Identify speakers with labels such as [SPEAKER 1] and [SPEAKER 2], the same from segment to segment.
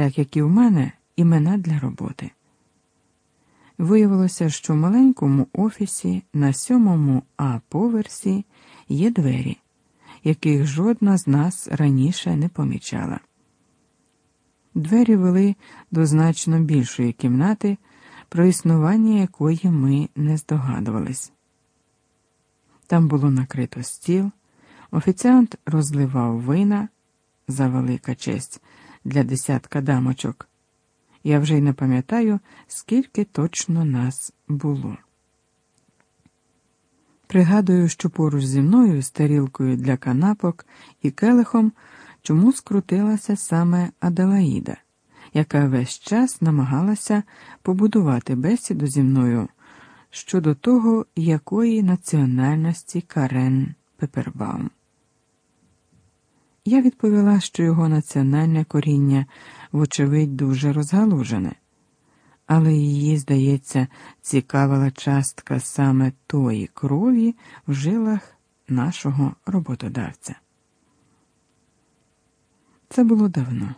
[SPEAKER 1] так як і в мене, імена для роботи. Виявилося, що в маленькому офісі на сьомому А поверсі є двері, яких жодна з нас раніше не помічала. Двері вели до значно більшої кімнати, про існування якої ми не здогадувались. Там було накрито стіл, офіціант розливав вина за велика честь для десятка дамочок. Я вже й не пам'ятаю, скільки точно нас було. Пригадую, що поруч зі мною з тарілкою для канапок і келихом чому скрутилася саме Аделаїда, яка весь час намагалася побудувати бесіду зі мною щодо того, якої національності Карен Пепербаум. Я відповіла, що його національне коріння, вочевидь, дуже розгалужене, але її, здається, цікавила частка саме тої крові в жилах нашого роботодавця. Це було давно,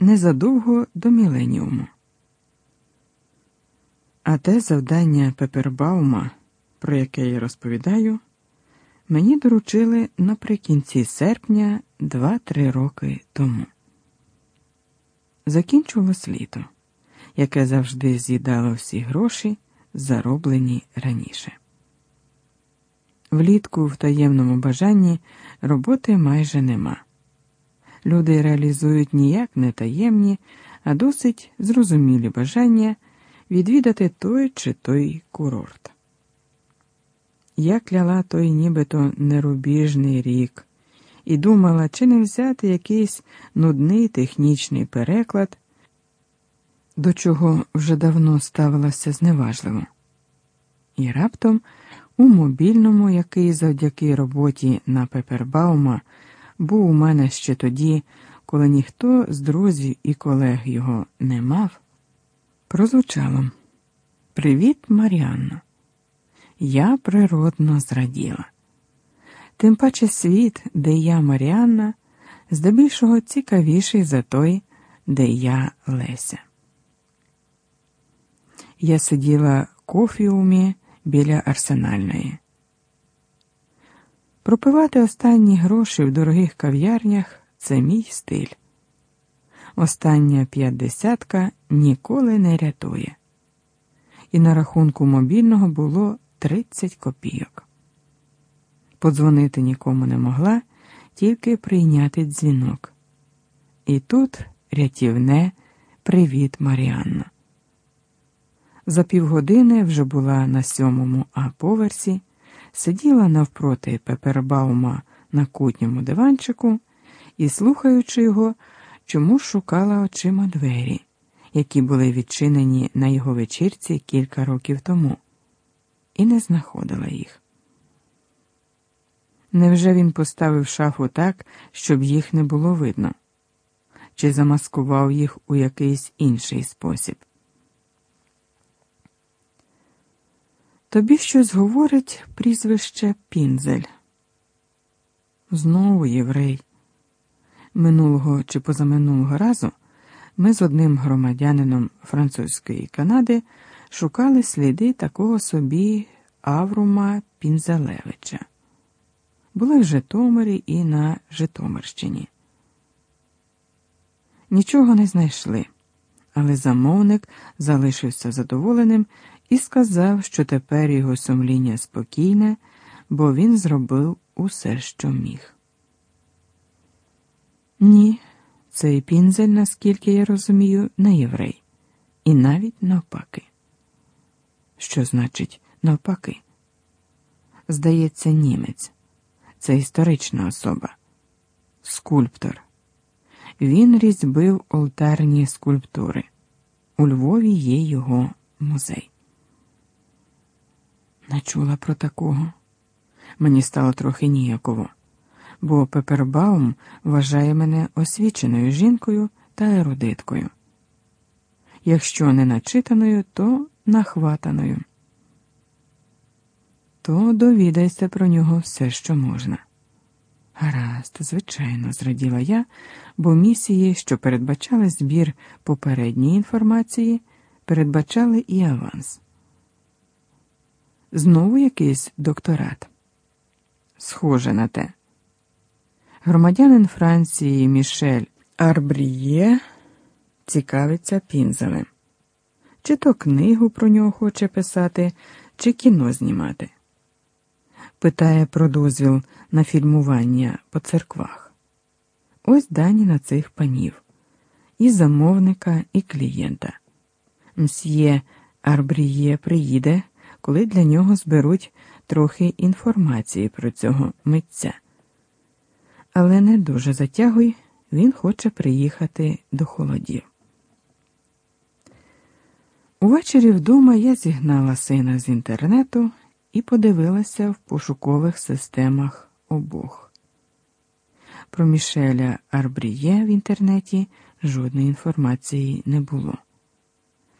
[SPEAKER 1] незадовго до міленіуму. А те завдання Пепербаума, про яке я розповідаю, мені доручили наприкінці серпня два-три роки тому. Закінчувалось літо, яке завжди з'їдало всі гроші, зароблені раніше. Влітку в таємному бажанні роботи майже нема. Люди реалізують ніяк не таємні, а досить зрозумілі бажання відвідати той чи той курорт. Я кляла той нібито нерубіжний рік і думала, чи не взяти якийсь нудний технічний переклад, до чого вже давно ставилася зневажливо. І раптом у мобільному, який завдяки роботі на Пепербаума був у мене ще тоді, коли ніхто з друзів і колег його не мав, прозвучало Привіт, Маріанна. Я природно зраділа. Тим паче світ, де я Маріанна, здебільшого цікавіший за той, де я Леся. Я сиділа в кофіумі біля арсенальної. Пропивати останні гроші в дорогих кав'ярнях це мій стиль. Остання п'ятдесятка ніколи не рятує. І на рахунку мобільного було 30 копійок. Подзвонити нікому не могла, тільки прийняти дзвінок. І тут рятівне привіт, Маріанна. За півгодини вже була на сьомому А поверсі сиділа навпроти Пепербаума на кутньому диванчику і, слухаючи його, чому шукала очима двері, які були відчинені на його вечірці кілька років тому, і не знаходила їх. Невже він поставив шафу так, щоб їх не було видно? Чи замаскував їх у якийсь інший спосіб? Тобі щось говорить прізвище Пінзель. Знову єврей. Минулого чи позаминулого разу ми з одним громадянином французької Канади шукали сліди такого собі Аврума Пінзелевича. Були в Житомирі і на Житомирщині. Нічого не знайшли, але замовник залишився задоволеним і сказав, що тепер його сумління спокійне, бо він зробив усе, що міг. Ні, цей пінзель, наскільки я розумію, не єврей, і навіть навпаки. Що значить навпаки? Здається, німець, це історична особа, скульптор. Він різьбив олтарні скульптури. У Львові є його музей. Не чула про такого. Мені стало трохи ніяково, бо Пепербаум вважає мене освіченою жінкою та ерудиткою. Якщо не начитаною, то нахватаною. То довідайся про нього все, що можна. Гаразд, звичайно, зраділа я, бо місії, що передбачали збір попередньої інформації, передбачали і аванс. Знову якийсь докторат. Схоже на те. Громадянин Франції Мішель Арбріє цікавиться пінзелем. Чи то книгу про нього хоче писати, чи кіно знімати. Питає про дозвіл на фільмування по церквах. Ось дані на цих панів і замовника, і клієнта. Мсьє Арбріє приїде, коли для нього зберуть трохи інформації про цього митця. Але не дуже затягуй, він хоче приїхати до холодів. Увечері вдома я зігнала сина з інтернету і подивилася в пошукових системах обох. Про Мішеля Арбріє в інтернеті жодної інформації не було.